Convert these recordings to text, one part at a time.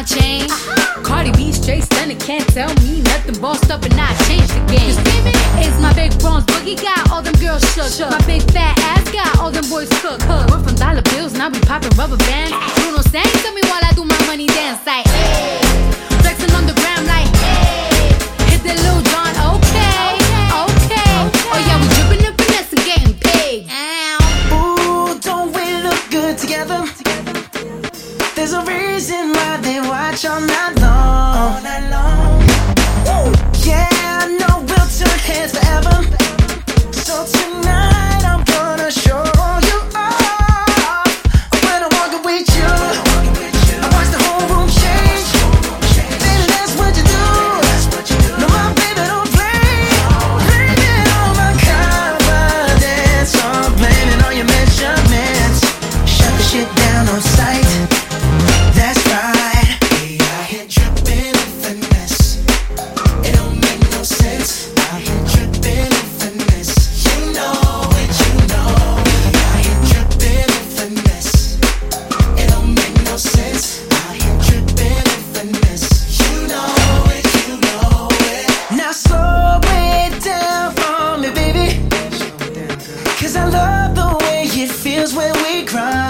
my chain. Cardi B straight stunning, can't tell me nothing. Bossed up and I changed the game. It's my big bronze boogie got all them girls shook. My big fat ass got all them boys cooked. We're from dollar bills, now we popping rubber bands. Bruno Sang, tell me while I do my money dance. Like, There's a reason why they watch all night long. Cause I love the way it feels when we cry.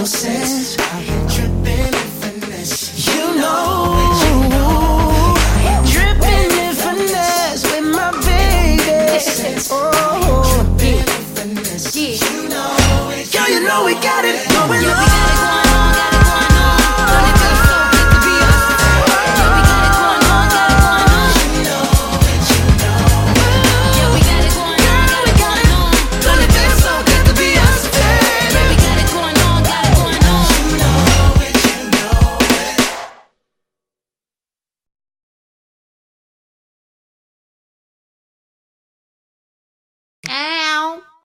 no sense. Dripping in finesse. You know. You know. Dripping in finesse with my baby. Dripping oh. in finesse. You know. Girl, you know we got it going on.